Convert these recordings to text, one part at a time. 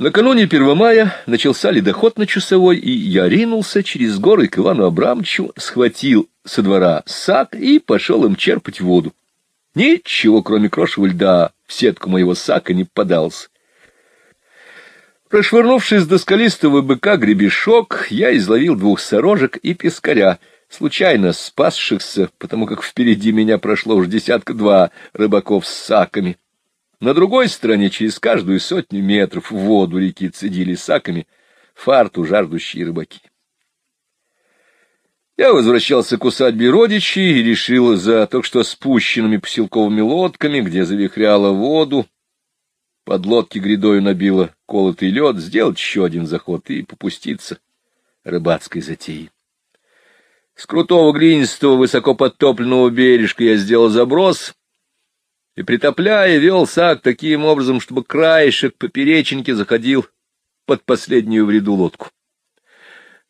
Накануне 1 мая начался ледоход на Часовой, и я ринулся через горы к Ивану Абрамовичу, схватил со двора сак и пошел им черпать воду. Ничего, кроме крошевого льда, в сетку моего сака не попадался. Прошвырнувшись до скалистого быка гребешок, я изловил двух сорожек и пескаря, случайно спасшихся, потому как впереди меня прошло уж десятка-два рыбаков с саками. На другой стороне, через каждую сотню метров, в воду реки цедили саками фарту жаждущие рыбаки. Я возвращался к усадьбе родичей и решил за только что спущенными поселковыми лодками, где завихряло воду, под лодки грядою набило колотый лед, сделать еще один заход и попуститься рыбацкой затеей. С крутого глинистого высоко подтопленного бережка я сделал заброс и, притопляя, вел сак таким образом, чтобы краешек поперечинки заходил под последнюю в ряду лодку.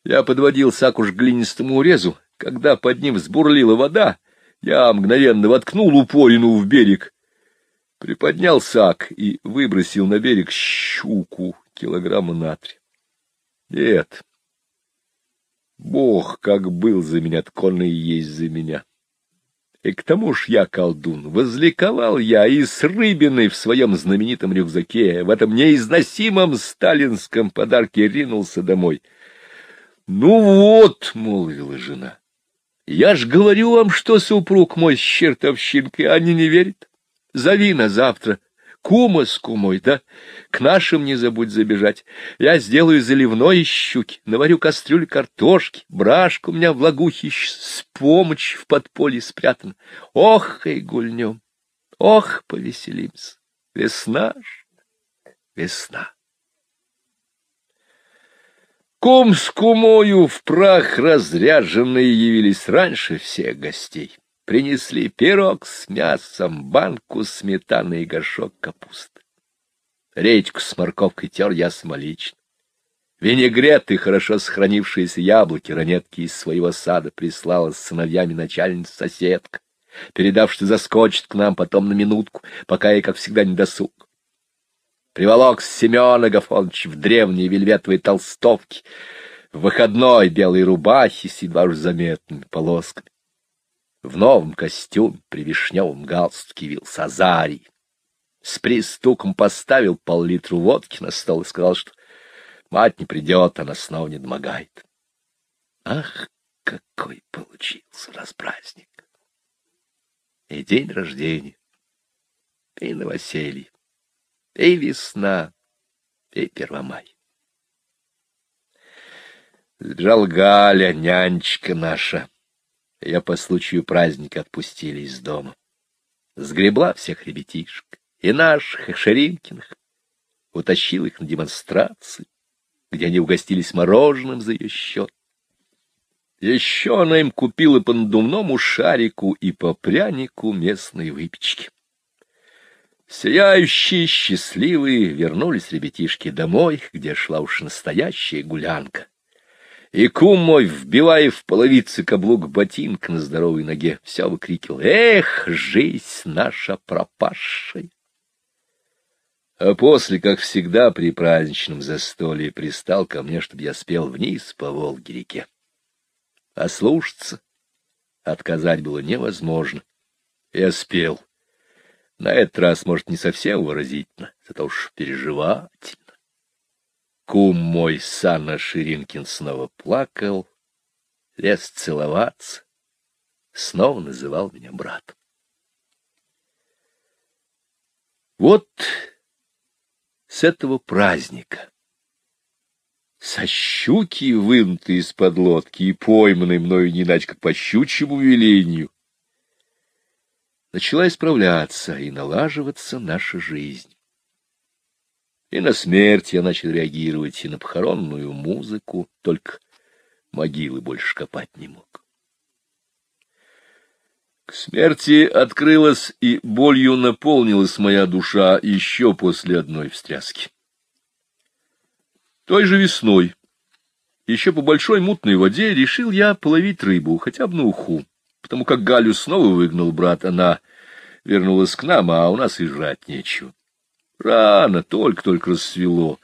Я подводил сак уж к глинистому урезу, когда под ним взбурлила вода, я мгновенно воткнул упорину в берег, приподнял сак и выбросил на берег щуку килограмма на три. Нет, Бог как был за меня, так и есть за меня. И к тому ж я колдун, возликовал я и с рыбиной в своем знаменитом рюкзаке, в этом неизносимом сталинском подарке ринулся домой. — Ну вот, — молвила жена, — я ж говорю вам, что супруг мой с чертовщинкой, они не верят. Зови на завтра, Кума с кумой, да? К нашим не забудь забежать. Я сделаю заливной из щуки, наварю кастрюль картошки, брашка у меня в лагухе с помощь в подполье спрятана. Ох, и гульнем, ох, повеселимся. Весна ж, весна. Кум с кумою в прах разряженные явились раньше всех гостей принесли пирог с мясом, банку сметаны и горшок капусты. Речку с морковкой тер я самолично. Винегрет и хорошо сохранившиеся яблоки ранетки из своего сада прислала с сыновьями начальница-соседка, передав, что заскочит к нам потом на минутку, пока ей, как всегда, не досуг. Приволок Семен Агафонович в древней вельветовой толстовке, в выходной белой рубахе с едва уж заметными полосками в новом костюме при вишневом галстуке вился Азарий. С пристуком поставил пол-литру водки на стол и сказал, что мать не придет, она снова не домогает. Ах, какой получился распраздник! И день рождения, и новоселье, и весна, и первомай. Сбежал Галя, нянечка наша, ее по случаю праздника отпустили из дома. Сгребла всех ребятишек, и наших, и Шеринкиных, утащил их на демонстрации, где они угостились мороженым за ее счет. Еще она им купила по надувному шарику и по прянику местной выпечки. Сияющие, счастливые, вернулись ребятишки домой, где шла уж настоящая гулянка и кум мой, вбивая в половицы каблук ботинка на здоровой ноге, все выкрикивал «Эх, жизнь наша пропавшая!» А после, как всегда, при праздничном застолье пристал ко мне, чтобы я спел вниз по Волге-реке. А слушаться, отказать было невозможно. Я спел. На этот раз, может, не совсем выразительно, зато уж переживательно. Кум мой Санна Ширинкин снова плакал, лез целоваться, снова называл меня братом. Вот с этого праздника, со щуки, вынутые из-под лодки и пойманной мною не иначе как по щучьему велению, начала исправляться и налаживаться наша жизнь. И на смерть я начал реагировать, и на похоронную музыку, только могилы больше копать не мог. К смерти открылась и болью наполнилась моя душа еще после одной встряски. Той же весной, еще по большой мутной воде, решил я половить рыбу, хотя бы на уху, потому как Галю снова выгнал брат, она вернулась к нам, а у нас и жрать нечего. Рано, только-только рассвело.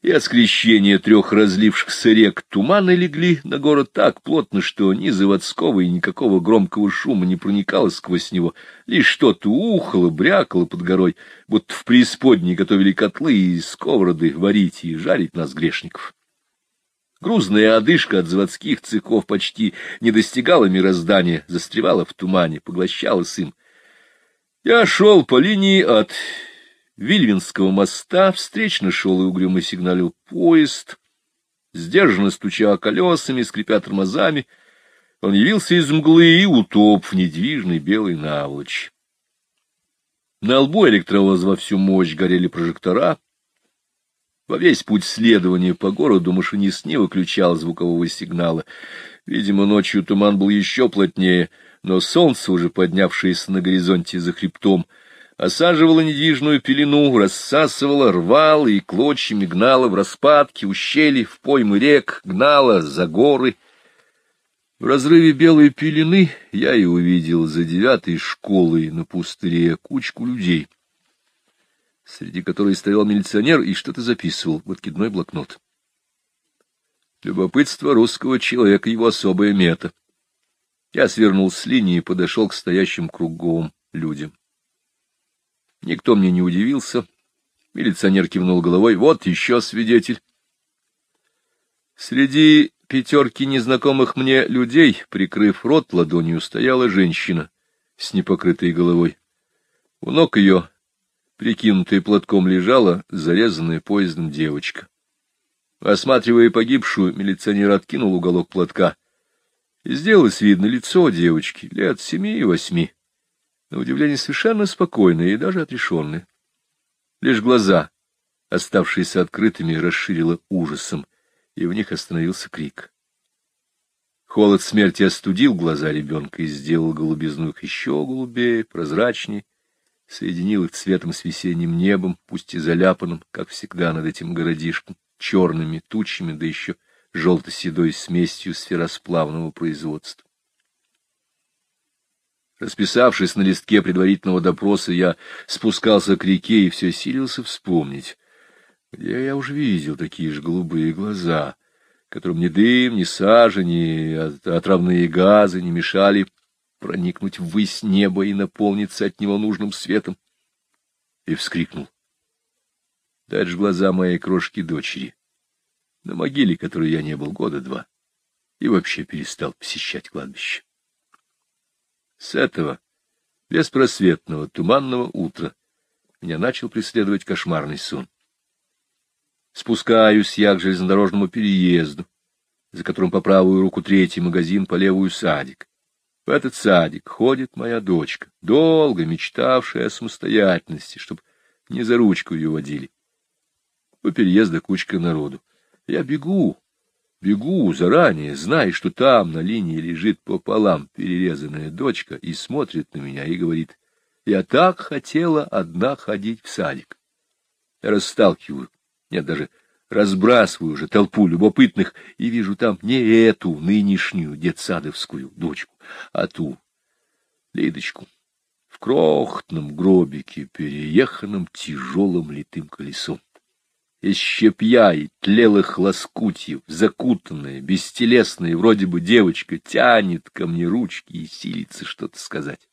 и от скрещения трех разлившихся рек туманы легли на город так плотно, что ни заводского и никакого громкого шума не проникало сквозь него, лишь что-то ухало, брякало под горой, будто в преисподней готовили котлы и сковороды варить и жарить нас, грешников. Грузная одышка от заводских цехов почти не достигала мироздания, застревала в тумане, поглощалась им. Я шел по линии от Вильвинского моста встречно шел и угрюмо сигналил поезд, сдержанно стуча колесами, скрипя тормозами, он явился из мглы и утоп в недвижной белой наволочи. На лбу электровоза во всю мощь горели прожектора. Во весь путь следования по городу машинист не выключал звукового сигнала. Видимо, ночью туман был еще плотнее, но солнце, уже поднявшееся на горизонте за хребтом, — осаживала недвижную пелену, рассасывала, рвала и клочьями гнала в распадки, ущелья, в поймы рек, гнала за горы. В разрыве белой пелены я и увидел за девятой школой на пустыре кучку людей, среди которой стоял милиционер и что-то записывал в откидной блокнот. Любопытство русского человека — его особая мета. Я свернул с линии и подошел к стоящим кругом людям. Никто мне не удивился. Милиционер кивнул головой. Вот еще свидетель. Среди пятерки незнакомых мне людей, прикрыв рот ладонью, стояла женщина с непокрытой головой. У ног ее, прикинутая платком, лежала зарезанная поездом девочка. Осматривая погибшую, милиционер откинул уголок платка. И сделалось видно лицо девочки, лет семи-восьми на удивление совершенно спокойная и даже отрешенная. Лишь глаза, оставшиеся открытыми, расширило ужасом, и в них остановился крик. Холод смерти остудил глаза ребенка и сделал голубизну их еще голубее, прозрачнее, соединил их цветом с весенним небом, пусть и заляпанным, как всегда над этим городишком, черными тучами, да еще желто-седой смесью сферосплавного производства. Расписавшись на листке предварительного допроса, я спускался к реке и все силился вспомнить, где я уже видел такие же голубые глаза, которым ни дым, ни сажа, ни отравные газы не мешали проникнуть ввысь неба и наполниться от него нужным светом. И вскрикнул. Дальше глаза моей крошки-дочери, на могиле, которой я не был года два, и вообще перестал посещать кладбище. С этого беспросветного туманного утра меня начал преследовать кошмарный сон. Спускаюсь я к железнодорожному переезду, за которым по правую руку третий магазин, по левую садик. В этот садик ходит моя дочка, долго мечтавшая о самостоятельности, чтобы не за ручку ее водили. У переезда кучка народу. Я бегу, Бегу заранее, зная, что там на линии лежит пополам перерезанная дочка и смотрит на меня и говорит, «Я так хотела одна ходить в садик». Я расталкиваю, нет, даже разбрасываю уже толпу любопытных и вижу там не эту нынешнюю детсадовскую дочку, а ту, Лидочку, в крохотном гробике, перееханном тяжелым литым колесом из щепья и тлелых лоскутьев, закутанная, бестелесная, вроде бы девочка, тянет ко мне ручки и силится что-то сказать.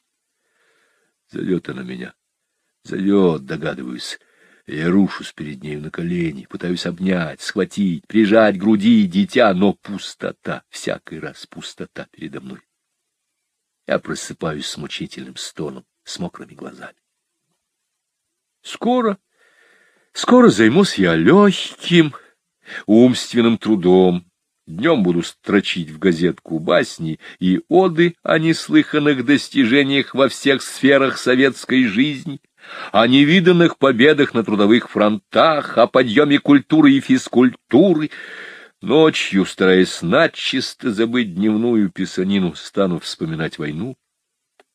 Зовет она меня. Зовет, догадываюсь. Я рушусь перед нею на колени, пытаюсь обнять, схватить, прижать к груди дитя, но пустота, всякий раз пустота передо мной. Я просыпаюсь с мучительным стоном, с мокрыми глазами. Скоро Скоро займусь я легким, умственным трудом. Днем буду строчить в газетку басни и оды о неслыханных достижениях во всех сферах советской жизни, о невиданных победах на трудовых фронтах, о подъеме культуры и физкультуры. Ночью, стараясь начисто забыть дневную писанину, стану вспоминать войну,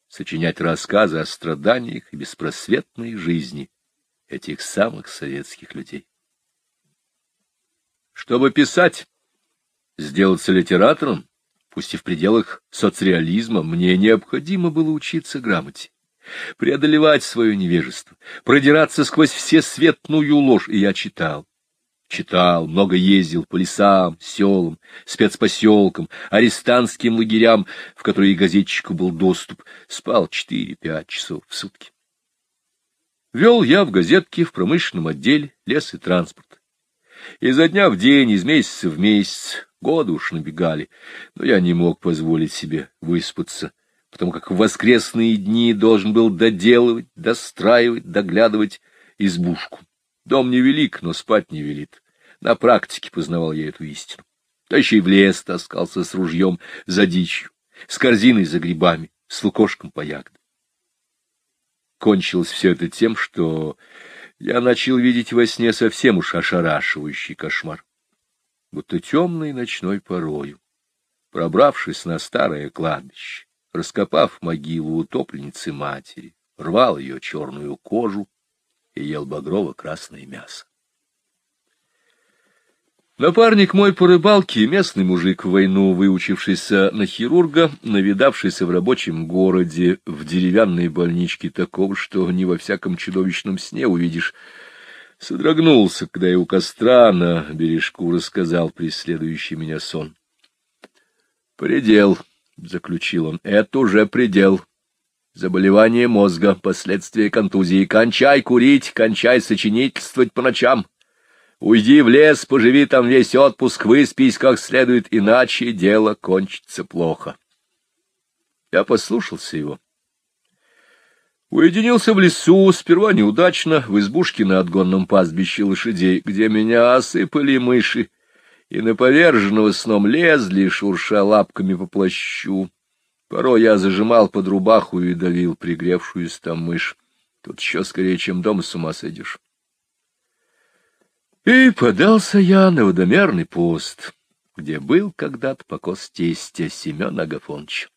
сочинять рассказы о страданиях и беспросветной жизни этих самых советских людей. Чтобы писать, сделаться литератором, пусть и в пределах соцреализма, мне необходимо было учиться грамоте, преодолевать свое невежество, продираться сквозь все светную ложь, и я читал. Читал, много ездил по лесам, селам, спецпоселкам, арестантским лагерям, в которые газетчику был доступ. Спал четыре-пять часов в сутки. Вел я в газетке в промышленном отделе лес и транспорт. Изо дня в день, из месяца в месяц, годы уж набегали, но я не мог позволить себе выспаться, потому как в воскресные дни должен был доделывать, достраивать, доглядывать избушку. Дом невелик, но спать не велит. На практике познавал я эту истину. Да в лес таскался с ружьем за дичью, с корзиной за грибами, с лукошком по ягодам. Кончилось все это тем, что я начал видеть во сне совсем уж ошарашивающий кошмар. Будто темной ночной порою, пробравшись на старое кладбище, раскопав могилу утопленницы матери, рвал ее черную кожу, и ел багрово-красное мясо. Напарник мой по рыбалке, местный мужик в войну, выучившийся на хирурга, навидавшийся в рабочем городе, в деревянной больничке такого, что не во всяком чудовищном сне увидишь, содрогнулся, когда я у костра на бережку рассказал преследующий меня сон. «Предел», — заключил он, — «это уже предел. Заболевание мозга, последствия контузии. Кончай курить, кончай сочинительствовать по ночам. Уйди в лес, поживи там весь отпуск, выспись как следует, иначе дело кончится плохо. Я послушался его. Уединился в лесу, сперва неудачно, в избушке на отгонном пастбище лошадей, где меня осыпали мыши, и на поверженного сном лезли, шурша лапками по плащу. Порой я зажимал под рубаху и давил пригревшуюся там мышь. Тут еще скорее, чем дом с ума сойдешь. И подался я на водомерный пост, где был когда-то покос тестя Семена Агафоновича.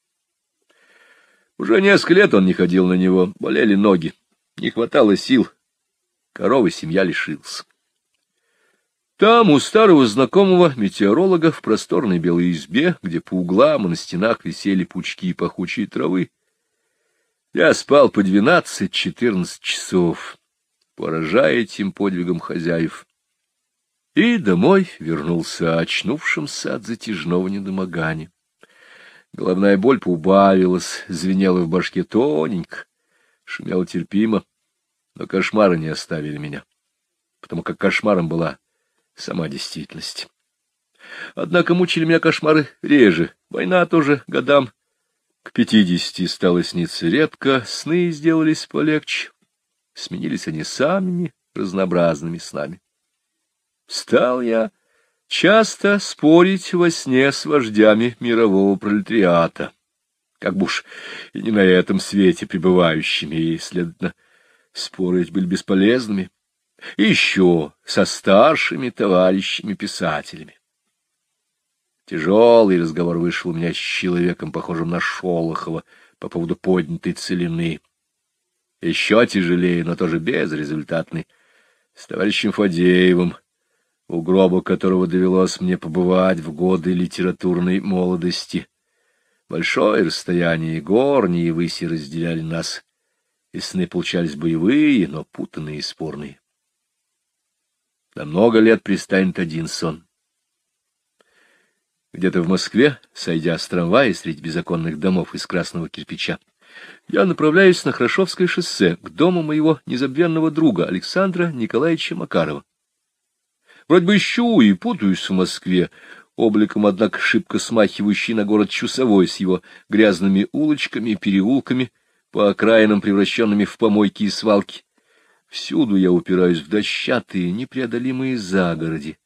Уже несколько лет он не ходил на него, болели ноги, не хватало сил, коровы семья лишился. Там, у старого знакомого метеоролога, в просторной белой избе, где по углам и на стенах висели пучки пахучей травы, я спал по двенадцать-четырнадцать часов, поражая этим подвигом хозяев. И домой вернулся очнувшимся от затяжного недомогания. Головная боль поубавилась, звенела в башке тоненько, шумела терпимо, но кошмары не оставили меня, потому как кошмаром была сама действительность. Однако мучили меня кошмары реже, война тоже годам. К пятидесяти стало сниться редко, сны сделались полегче, сменились они самыми разнообразными снами. Стал я часто спорить во сне с вождями мирового пролетариата, как бы уж и не на этом свете пребывающими, и, следовательно, спорить были бесполезными и еще со старшими товарищами-писателями. Тяжелый разговор вышел у меня с человеком, похожим на Шолохова, по поводу поднятой целины. Еще тяжелее, но тоже безрезультатный, с товарищем Фадеевым, у гроба которого довелось мне побывать в годы литературной молодости. Большое расстояние горни и выси разделяли нас, и сны получались боевые, но путанные и спорные. На много лет пристанет один сон. Где-то в Москве, сойдя с трамвая среди беззаконных домов из красного кирпича, я направляюсь на Хорошовское шоссе к дому моего незабвенного друга Александра Николаевича Макарова. Вроде бы ищу и путаюсь в Москве, обликом, однако, шибко смахивающий на город Чусовой с его грязными улочками переулками, по окраинам превращенными в помойки и свалки. Всюду я упираюсь в дощатые, непреодолимые загороди.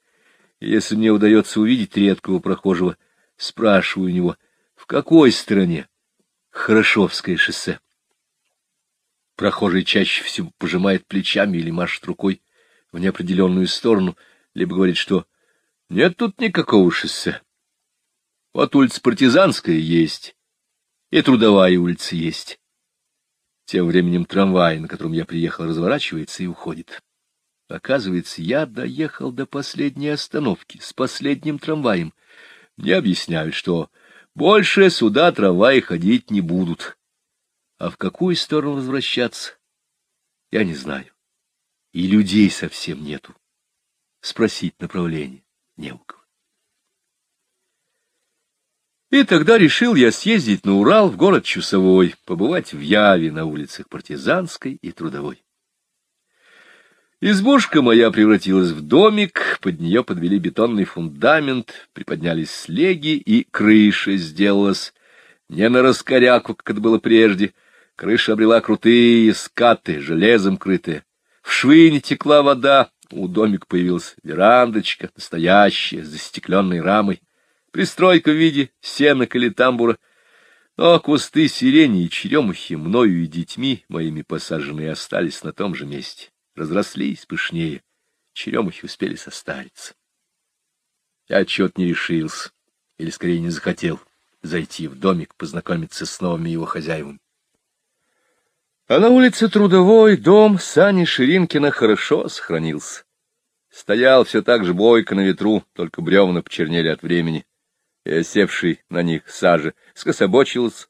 Если мне удается увидеть редкого прохожего, спрашиваю у него, в какой стороне Хорошовское шоссе. Прохожий чаще всего пожимает плечами или машет рукой в неопределенную сторону, либо говорит, что нет тут никакого шоссе. Вот улица Партизанская есть, и Трудовая улица есть. Тем временем трамвай, на котором я приехал, разворачивается и уходит. Оказывается, я доехал до последней остановки с последним трамваем. Мне объясняют, что больше сюда трамваи ходить не будут. А в какую сторону возвращаться, я не знаю. И людей совсем нету. Спросить направление не у кого. И тогда решил я съездить на Урал в город Чусовой, побывать в Яве на улицах Партизанской и Трудовой. Избушка моя превратилась в домик, под нее подвели бетонный фундамент, приподнялись слеги, и крыша сделалась не на раскоряку, как это было прежде. Крыша обрела крутые скаты, железом крытые. В швы не текла вода, у домика появилась верандочка, настоящая, с застекленной рамой, пристройка в виде сенок или тамбура. Но кусты сирени и черемухи, мною и детьми моими посаженные, остались на том же месте, разрослись пышнее, черемухи успели состариться. Я отчет не решился, или скорее не захотел зайти в домик, познакомиться с новыми его хозяевами. А на улице Трудовой дом Сани Ширинкина хорошо сохранился. Стоял все так же бойко на ветру, только бревна почернели от времени, и осевший на них сажи скособочилась,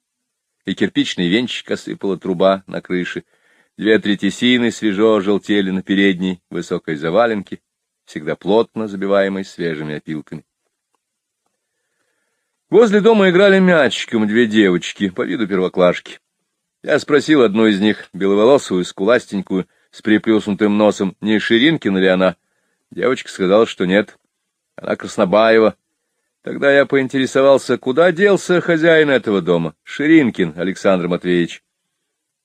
и кирпичный венчик осыпала труба на крыше. Две третисины свежо желтели на передней высокой заваленке, всегда плотно забиваемой свежими опилками. Возле дома играли мячиком две девочки, по виду первоклашки. Я спросил одну из них, беловолосую, скуластенькую, с приплюснутым носом, не Ширинкина ли она. Девочка сказала, что нет. Она Краснобаева. Тогда я поинтересовался, куда делся хозяин этого дома, Ширинкин Александр Матвеевич.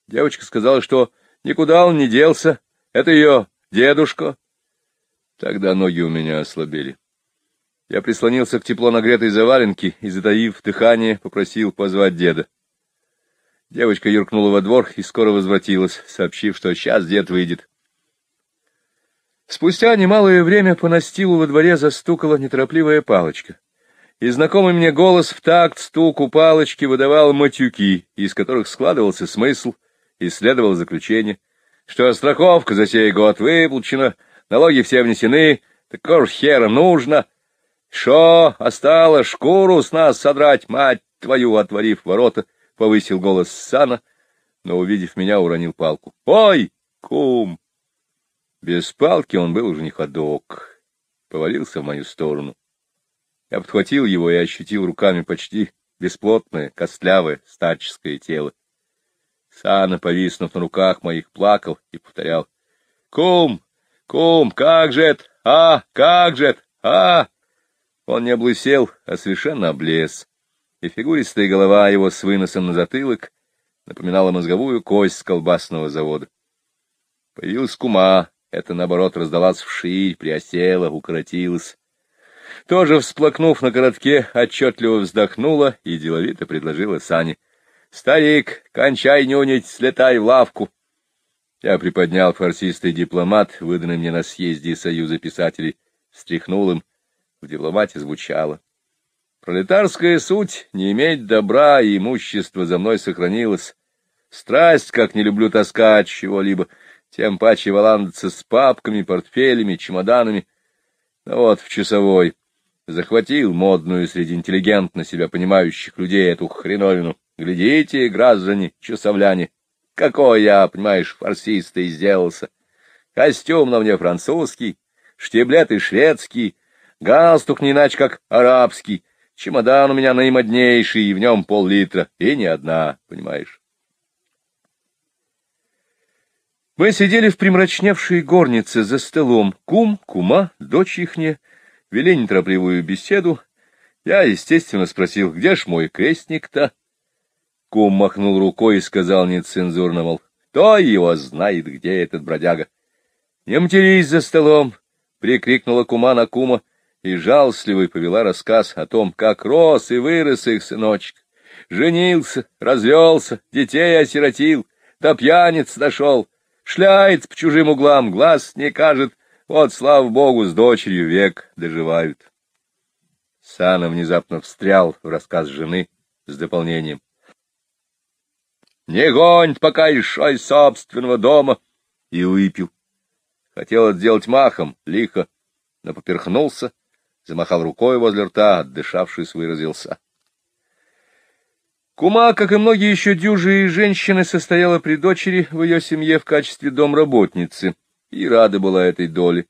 Девочка сказала, что никуда он не делся, это ее дедушка. Тогда ноги у меня ослабели. Я прислонился к тепло нагретой заваленке и, затаив дыхание, попросил позвать деда. Девочка юркнула во двор и скоро возвратилась, сообщив, что сейчас дед выйдет. Спустя немалое время по настилу во дворе застукала неторопливая палочка, и знакомый мне голос в такт стуку палочки выдавал матюки, из которых складывался смысл и следовало заключение, что страховка за сей год выплачена, налоги все внесены, так уж хером нужно. Шо, осталось шкуру с нас содрать, мать твою, отворив ворота — повысил голос Сана, но, увидев меня, уронил палку. «Ой, кум!» Без палки он был уже не ходок, повалился в мою сторону. Я подхватил его и ощутил руками почти бесплотное, костлявое, старческое тело. Сана, повиснув на руках моих, плакал и повторял. — Кум! Кум! Как же это? А! Как же это? А! Он не облысел, а совершенно облез и фигуристая голова его с выносом на затылок напоминала мозговую кость с колбасного завода. Появилась кума, это, наоборот, раздалась вширь, приосела, укоротилась. Тоже, всплакнув на коротке, отчетливо вздохнула и деловито предложила Сане. — Старик, кончай нюнить, слетай в лавку. Я приподнял фарсистый дипломат, выданный мне на съезде Союза писателей, встряхнул им. В дипломате звучало. Пролетарская суть — не иметь добра и имущества за мной сохранилась. Страсть, как не люблю таскать чего-либо, тем паче валандаться с папками, портфелями, чемоданами. Но вот в часовой захватил модную среди интеллигентно себя понимающих людей эту хреновину. Глядите, граждане, часовляне, какой я, понимаешь, фарсистый сделался. Костюм на мне французский, штиблеты шведский, галстук не иначе как арабский, Чемодан у меня наимоднейший, и в нем пол-литра, и не одна, понимаешь. Мы сидели в примрачневшей горнице за столом. Кум, кума, дочь ихняя, вели неторопливую беседу. Я, естественно, спросил, где ж мой крестник-то? Кум махнул рукой и сказал нецензурно, мол, кто его знает, где этот бродяга. — Не матерись за столом! — прикрикнула кума на кума и жалостливой повела рассказ о том, как рос и вырос их сыночек. Женился, развелся, детей осиротил, до пьяниц дошел, шляется по чужим углам, глаз не кажет, вот, слава богу, с дочерью век доживают. Сана внезапно встрял в рассказ жены с дополнением. «Не гонь, пока еще из собственного дома!» И выпил. Хотел сделать махом, лихо, но поперхнулся замахал рукой возле рта, отдышавшись, выразился. Кума, как и многие еще дюжие женщины, состояла при дочери в ее семье в качестве домработницы и рада была этой доле.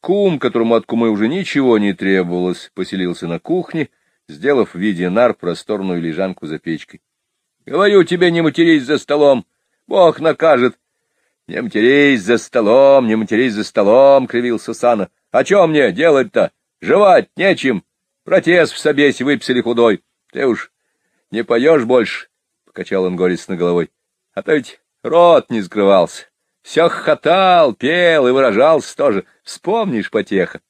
Кум, которому от кумы уже ничего не требовалось, поселился на кухне, сделав в виде нар просторную лежанку за печкой. — Говорю тебе, не матерись за столом, Бог накажет. — Не матерись за столом, не матерись за столом, — кривился Сана. — А что мне делать-то? Жевать нечем. Протез в собесе выписали худой. Ты уж не поешь больше, — покачал он горестно головой. — А то ведь рот не скрывался. Все хохотал, пел и выражался тоже. Вспомнишь, потеха.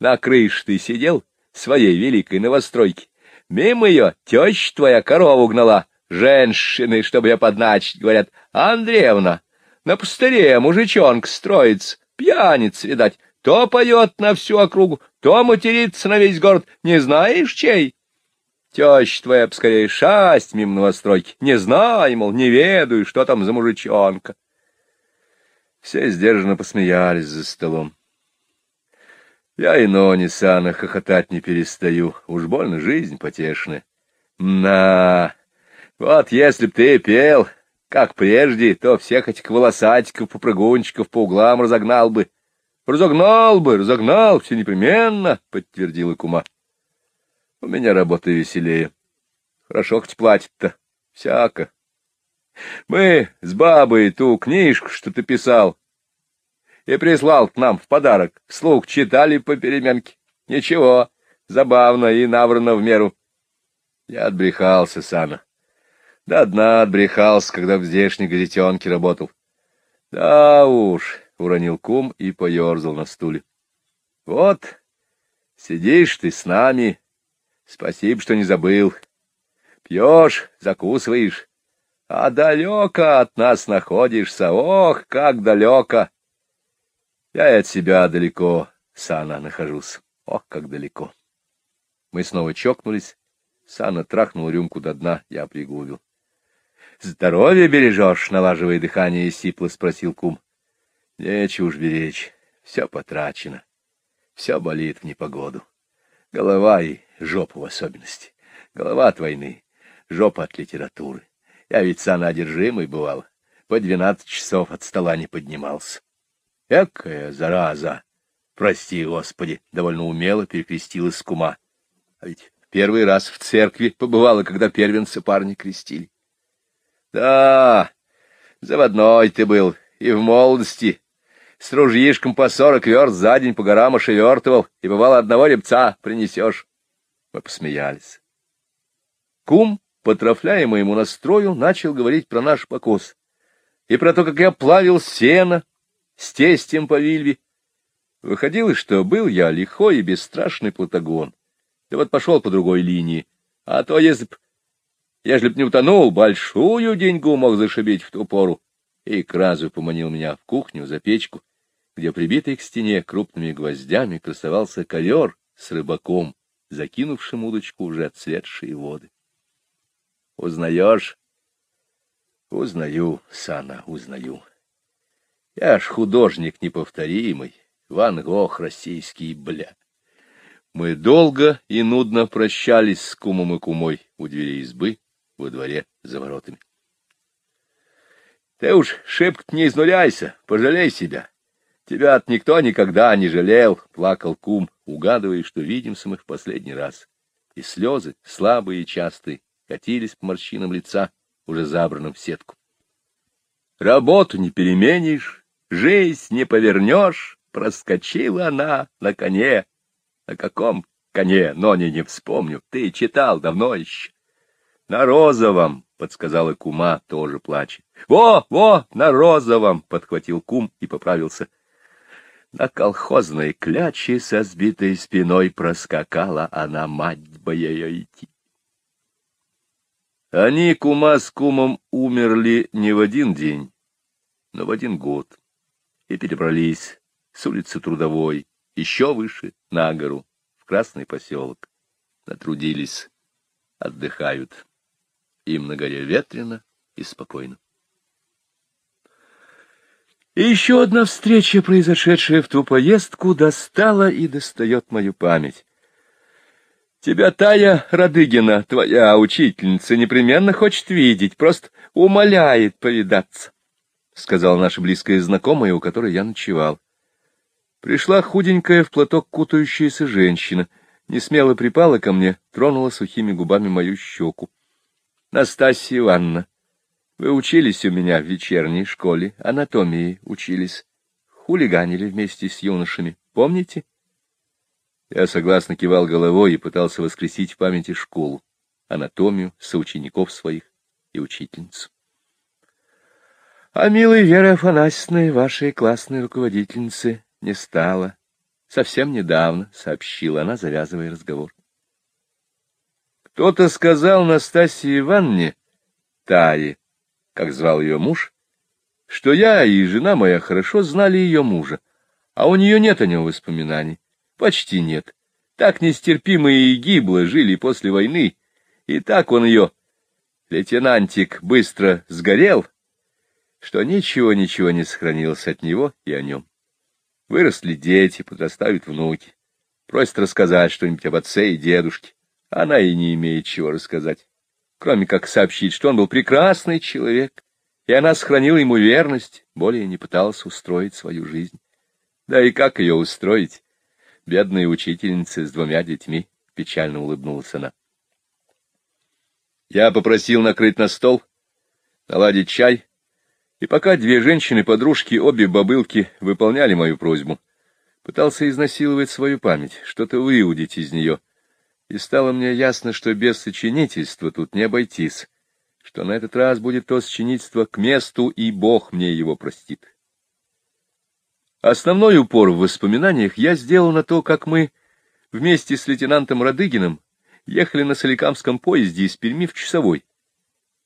На крыше ты сидел своей великой новостройки. Мимо ее теща твоя корову гнала. Женщины, чтобы я подначить, говорят, Андреевна, на пустыре мужичонка строится, пьяниц, видать, то поет на всю округу, то матерится на весь город. Не знаешь, чей? Теща твоя, скорее, шасть мимо новостройки. Не знаю, мол, не ведаю, что там за мужичонка. Все сдержанно посмеялись за столом. Я и Нони Сана хохотать не перестаю. Уж больно жизнь потешная. На, вот если б ты пел, как прежде, то всех этих волосатиков, попрыгунчиков по углам разогнал бы. Разогнал бы, разогнал, все непременно, — подтвердила кума. У меня работа веселее. Хорошо хоть платит-то. Всяко. Мы с бабой ту книжку, что ты писал, и прислал к нам в подарок, вслух читали по переменке. Ничего, забавно и набрано в меру. Я отбрехался, Сана. Да дна отбрехался, когда в здешней газетенке работал. Да уж, — уронил кум и поерзал на стуле. — Вот, сидишь ты с нами. Спасибо, что не забыл. Пьешь, закусываешь. А далеко от нас находишься. Ох, как далеко! Я и от себя далеко, Сана, нахожусь. Ох, как далеко! Мы снова чокнулись. Сана трахнул рюмку до дна, я пригубил. — Здоровье бережешь, — налаживая дыхание, сипло спросил кум. Нечего уж беречь, все потрачено, все болит в непогоду. Голова и жопа в особенности. Голова от войны, жопа от литературы. Я ведь сана одержимый бывал, по двенадцать часов от стола не поднимался. Экая зараза! Прости, Господи, довольно умело перекрестилась кума. А ведь первый раз в церкви побывала, когда первенцы парни крестили. Да, заводной ты был и в молодости, с ружьишком по сорок верст за день по горам ошевертывал, и бывало одного ребца принесешь. Мы посмеялись. Кум, потрафляя моему настрою, начал говорить про наш покос и про то, как я плавил сено с тестем по Вильве. Выходило, что был я лихой и бесстрашный платагон. Да вот пошел по другой линии. А то, если б, ежели б не утонул, большую деньгу мог зашибить в ту пору и к разу поманил меня в кухню за печку, где прибитый к стене крупными гвоздями красовался ковер с рыбаком, закинувшим удочку уже отцветшие воды. — Узнаешь? — Узнаю, Сана, узнаю. Я ж художник неповторимый, Ван Гог российский, бля. Мы долго и нудно прощались с кумом и кумой у двери избы, во дворе за воротами. Ты уж шибко не изнуряйся, пожалей себя. тебя от никто никогда не жалел, — плакал кум, угадывая, что видимся мы в последний раз. И слезы, слабые и частые, катились по морщинам лица, уже забранным в сетку. Работу не переменишь, жизнь не повернешь, проскочила она на коне. На каком коне, но не, не вспомню, ты читал давно еще. На розовом, — подсказала кума, тоже плача. — Во, во, на розовом! — подхватил кум и поправился. На колхозной кляче со сбитой спиной проскакала она, мать бы ее идти. Они, кума с кумом, умерли не в один день, но в один год, и перебрались с улицы Трудовой еще выше, на гору, в Красный поселок. Натрудились, отдыхают. Им на горе ветрено и спокойно. И еще одна встреча, произошедшая в ту поездку, достала и достает мою память. Тебя Тая Радыгина, твоя учительница, непременно хочет видеть, просто умоляет повидаться, — сказала наша близкая знакомая, у которой я ночевал. Пришла худенькая в платок кутающаяся женщина, не смело припала ко мне, тронула сухими губами мою щеку. — Настасья Ивановна, вы учились у меня в вечерней школе, анатомии учились. Хулиганили вместе с юношами, помните? Я согласно кивал головой и пытался воскресить в памяти школу, анатомию, соучеников своих и учительницу. А милой Веры Афанасьевны, вашей классной руководительницы, не стало. Совсем недавно, — сообщила она, завязывая разговор. Кто-то сказал Настасье Ивановне, Тае, как звал ее муж, что я и жена моя хорошо знали ее мужа, а у нее нет о нем воспоминаний, почти нет. Так нестерпимо и гибло жили после войны, и так он ее, лейтенантик, быстро сгорел, что ничего-ничего не сохранилось от него и о нем. Выросли дети, подрастают внуки. Просят рассказать что-нибудь об отце и дедушке. Она и не имеет чего рассказать, кроме как сообщить, что он был прекрасный человек, и она сохранила ему верность, более не пыталась устроить свою жизнь. Да и как ее устроить? Бедная учительница с двумя детьми, — печально улыбнулась она. Я попросил накрыть на стол, наладить чай, и пока две женщины-подружки, обе бабылки, выполняли мою просьбу, пытался изнасиловать свою память, что-то выудить из нее. И стало мне ясно, что без сочинительства тут не обойтись, что на этот раз будет то сочинительство к месту, и Бог мне его простит. Основной упор в воспоминаниях я сделал на то, как мы вместе с лейтенантом Радыгиным ехали на Соликамском поезде из Перми в Часовой,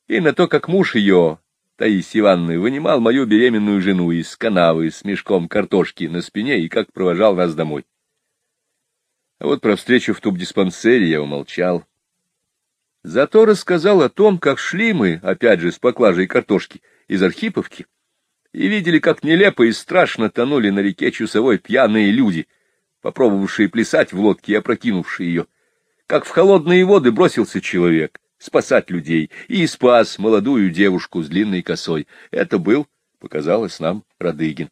и на то, как муж ее, Таисия Ивановна вынимал мою беременную жену из канавы с мешком картошки на спине и как провожал нас домой. А вот про встречу в тубдиспансере я умолчал. Зато рассказал о том, как шли мы, опять же, с поклажей картошки из Архиповки, и видели, как нелепо и страшно тонули на реке Чусовой пьяные люди, попробовавшие плясать в лодке и опрокинувшие ее, как в холодные воды бросился человек, спасать людей, и спас молодую девушку с длинной косой. Это был, показалось нам, Радыгин.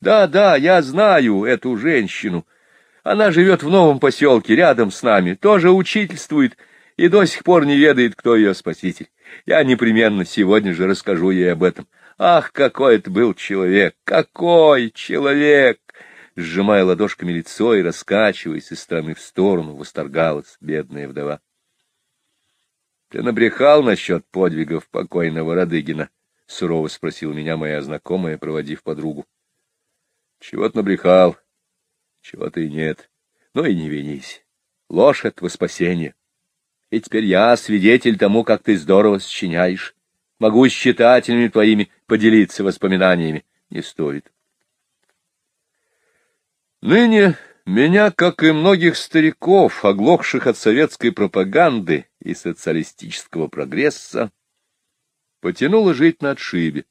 Да, да, я знаю эту женщину. Она живет в новом поселке, рядом с нами, тоже учительствует и до сих пор не ведает, кто ее спаситель. Я непременно сегодня же расскажу ей об этом. Ах, какой это был человек! Какой человек! Сжимая ладошками лицо и раскачиваясь из стороны в сторону, восторгалась бедная вдова. Ты набрехал насчет подвигов покойного Радыгина? — сурово спросил меня моя знакомая, проводив подругу. — Чего-то набрехал, чего-то и нет. Ну и не винись. Ложь — это спасение. И теперь я свидетель тому, как ты здорово сочиняешь. Могу с читателями твоими поделиться воспоминаниями. Не стоит. Ныне меня, как и многих стариков, оглохших от советской пропаганды и социалистического прогресса, потянуло жить на отшибе,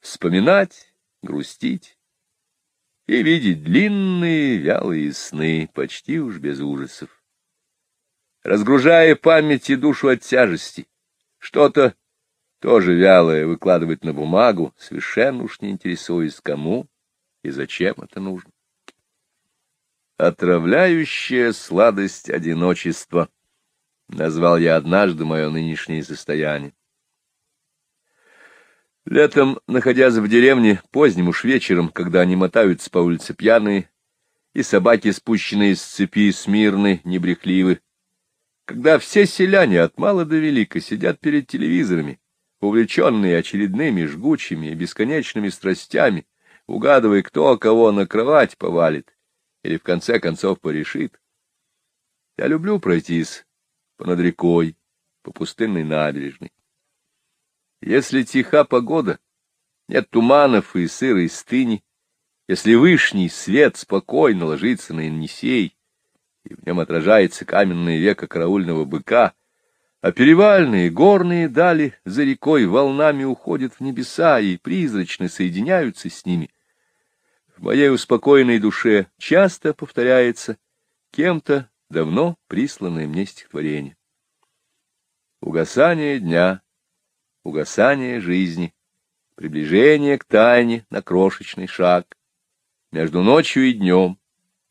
вспоминать, грустить и видеть длинные вялые сны, почти уж без ужасов. Разгружая память и душу от тяжести, что-то тоже вялое выкладывать на бумагу, совершенно уж не интересуясь, кому и зачем это нужно. Отравляющая сладость одиночества, назвал я однажды мое нынешнее состояние. Летом, находясь в деревне, поздним уж вечером, когда они мотаются по улице пьяные, и собаки, спущенные с цепи, смирны, небрехливы, когда все селяне от мала до велика сидят перед телевизорами, увлеченные очередными жгучими и бесконечными страстями, угадывая, кто кого на кровать повалит, или в конце концов порешит. Я люблю пройтись понад рекой, по пустынной набережной. Если тиха погода, нет туманов и сырой стыни, если вышний свет спокойно ложится на Енисей, и в нем отражается каменное веко караульного быка, а перевальные горные дали за рекой волнами уходят в небеса и призрачно соединяются с ними, в моей успокоенной душе часто повторяется кем-то давно присланное мне стихотворение. Угасание дня, угасание жизни, приближение к тайне на крошечный шаг. между ночью и днем,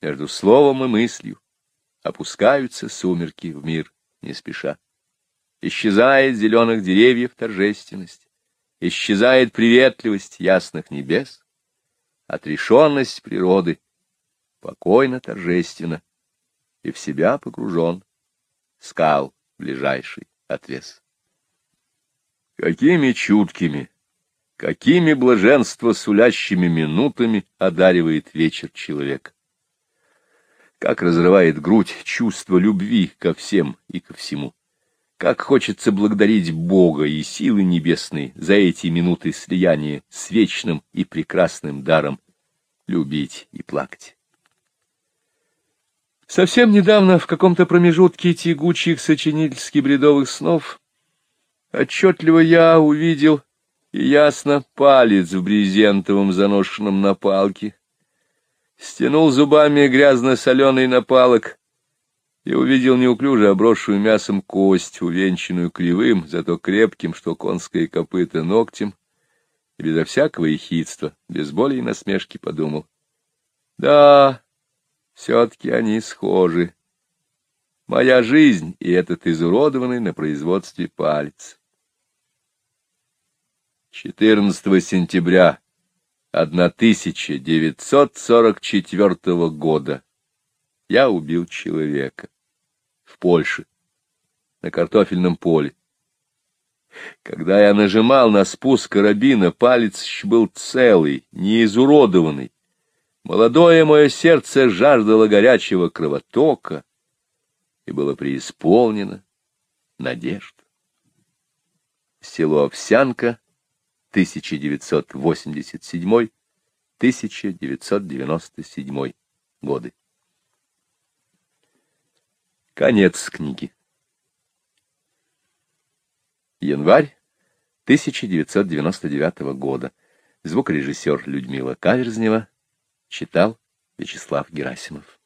между словом и мыслью, опускаются сумерки в мир не спеша. Исчезает зеленых деревьев торжественность, исчезает приветливость ясных небес, отрешенность природы, покойно торжественно, и в себя погружен, скал ближайший отвес. Какими чуткими, какими блаженство сулящими минутами одаривает вечер человек. Как разрывает грудь чувство любви ко всем и ко всему. Как хочется благодарить Бога и силы небесные за эти минуты слияния с вечным и прекрасным даром любить и плакать. Совсем недавно, в каком-то промежутке тягучих сочинительски-бредовых снов, отчетливо я увидел и ясно палец в брезентовом заношенном на палке, стянул зубами грязно-соленый напалок и увидел неуклюже обросшую мясом кость, увенчанную кривым, зато крепким, что конское копыто ногтем, и безо всякого ехидства, без боли и насмешки подумал. Да, все-таки они схожи. Моя жизнь и этот изуродованный на производстве палец. 14 сентября 1944 года я убил человека в Польше, на картофельном поле. Когда я нажимал на спуск карабина, палец был целый, не изуродованный. Молодое мое сердце жаждало горячего кровотока и было преисполнено надежд. Село Овсянка, 1987-1997 годы. Конец книги. Январь 1999 года. Звукорежиссер Людмила Каверзнева читал Вячеслав Герасимов.